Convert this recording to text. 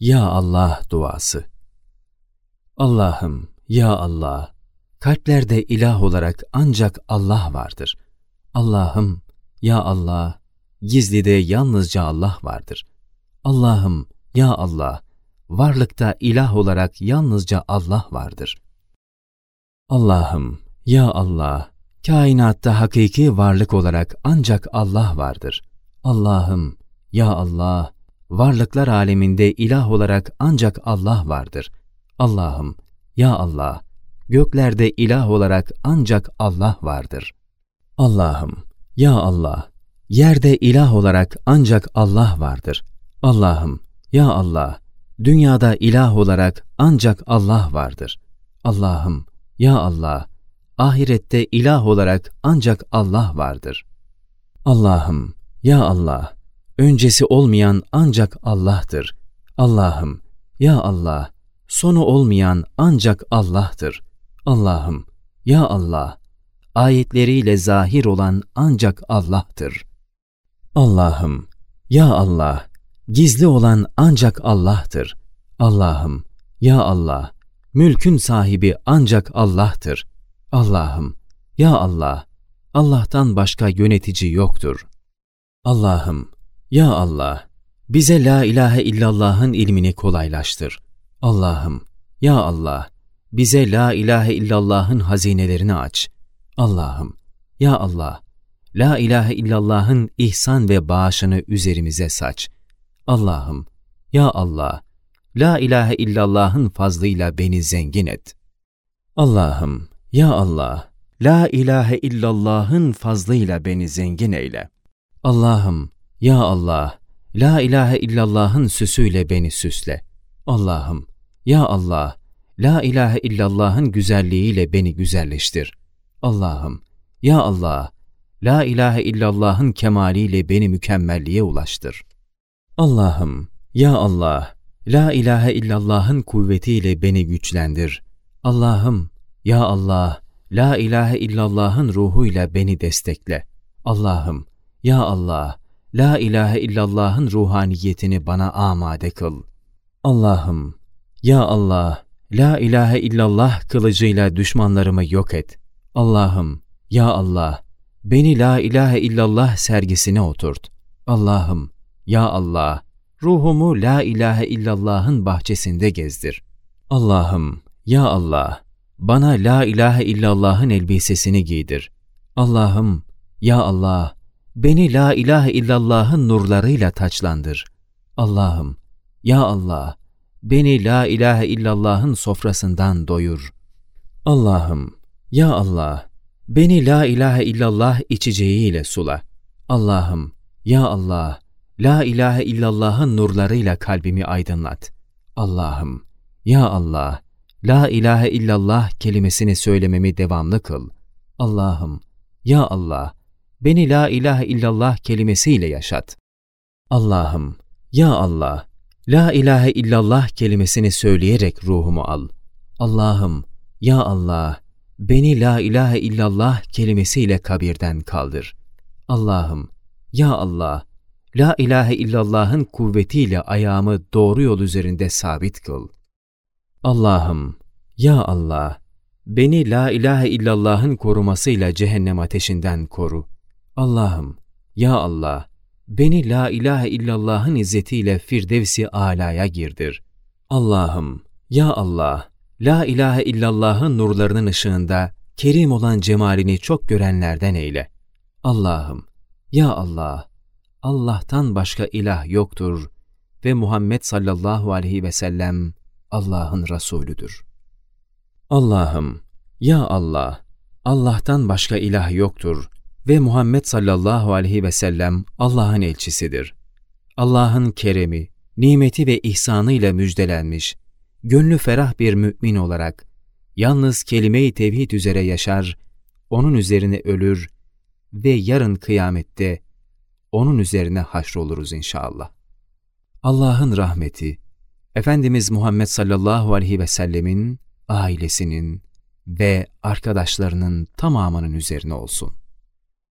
Ya Allah duası. Allah'ım, Ya Allah, kalplerde ilah olarak ancak Allah vardır. Allah'ım, Ya Allah, gizlide yalnızca Allah vardır. Allah'ım, Ya Allah, varlıkta ilah olarak yalnızca Allah vardır. Allah'ım, Ya Allah, kainatta hakiki varlık olarak ancak Allah vardır. Allah'ım, Ya Allah, varlıklar aleminde ilah olarak ancak Allah vardır. Allah'ım, Ya Allah, göklerde ilah olarak ancak Allah vardır. Allah'ım, Ya Allah, yerde ilah olarak ancak Allah vardır. Allah'ım, Ya Allah, dünyada ilah olarak ancak Allah vardır. Allah'ım, Ya Allah, ahirette ilah olarak ancak Allah vardır. Allah'ım, Ya Allah, öncesi olmayan ancak Allah'tır. Allah'ım, Ya Allah, sonu olmayan ancak Allah'tır. Allah'ım, Ya Allah, ayetleriyle zahir olan ancak Allah'tır. Allah'ım, Ya Allah, gizli olan ancak Allah'tır. Allah'ım, Ya Allah, mülkün sahibi ancak Allah'tır. Allah'ım, Ya Allah, Allah'tan başka yönetici yoktur. Allah'ım, Ya Allah, bize la ilahe illallah'ın ilmini kolaylaştır. Allah'ım, Ya Allah, bize la ilahe illallah'ın hazinelerini aç. Allah'ım, Ya Allah, la ilahe illallah'ın ihsan ve bağışını üzerimize saç. Allah'ım, Ya Allah, la ilahe illallah'ın fazlıyla beni zengin et. Allah'ım, Ya Allah, la ilahe illallah'ın fazlıyla beni zengin eyle. Allah'ım, Ya Allah, la ilahe illallah'ın süsüyle beni süsle. Allah'ım, Ya Allah, la ilahe illallah'ın güzelliğiyle beni güzelleştir. Allah'ım, Ya Allah, la ilahe illallah'ın kemaliyle beni mükemmelliğe ulaştır. Allah'ım, Ya Allah, la ilahe illallah'ın kuvvetiyle beni güçlendir. Allah'ım, Ya Allah, la ilahe illallah'ın ruhuyla beni destekle. Allah'ım, Ya Allah, la ilahe illallah'ın ruhaniyetini bana amade kıl. Allah'ım, Ya Allah, la ilahe illallah kılıcıyla düşmanlarımı yok et. Allah'ım, Ya Allah, beni la ilahe illallah sergisine oturt. Allah'ım, Ya Allah, ruhumu la ilahe illallah'ın bahçesinde gezdir. Allah'ım, Ya Allah, bana la ilahe illallah'ın elbisesini giydir. Allah'ım, Ya Allah, beni la ilahe illallah'ın nurlarıyla taçlandır. Allah'ım, Ya Allah, beni la ilahe illallah'ın sofrasından doyur. Allah'ım, Ya Allah, beni la ilahe illallah içeceğiyle sula. Allah'ım, Ya Allah, la ilahe illallah'ın nurlarıyla kalbimi aydınlat. Allah'ım, Ya Allah, la ilahe illallah kelimesini söylememi devamlı kıl. Allah'ım, Ya Allah, beni la ilahe illallah kelimesiyle yaşat. Allah'ım, Ya Allah, la ilahe illallah kelimesini söyleyerek ruhumu al. Allah'ım, Ya Allah, beni la ilahe illallah kelimesiyle kabirden kaldır. Allah'ım, Ya Allah, la ilahe illallah'ın kuvvetiyle ayağımı doğru yol üzerinde sabit kıl. Allah'ım, Ya Allah, beni la ilahe illallah'ın korumasıyla cehennem ateşinden koru. Allah'ım, Ya Allah, beni la ilahe illallah'ın izzetiyle Firdevsi alaya girdir. Allah'ım, Ya Allah, la ilahe illallah'ın nurlarının ışığında kerim olan cemalini çok görenlerden eyle. Allah'ım, Ya Allah, Allah'tan başka ilah yoktur ve Muhammed sallallahu aleyhi ve sellem Allah'ın Resulüdür. Allah'ım, Ya Allah, Allah'tan başka ilah yoktur ve Muhammed sallallahu aleyhi ve sellem Allah'ın elçisidir. Allah'ın keremi, nimeti ve ihsanıyla müjdelenmiş, gönlü ferah bir mümin olarak, yalnız kelime-i tevhid üzere yaşar, onun üzerine ölür ve yarın kıyamette onun üzerine haşroluruz inşallah. Allah'ın rahmeti, Efendimiz Muhammed sallallahu aleyhi ve sellemin, ailesinin ve arkadaşlarının tamamının üzerine olsun.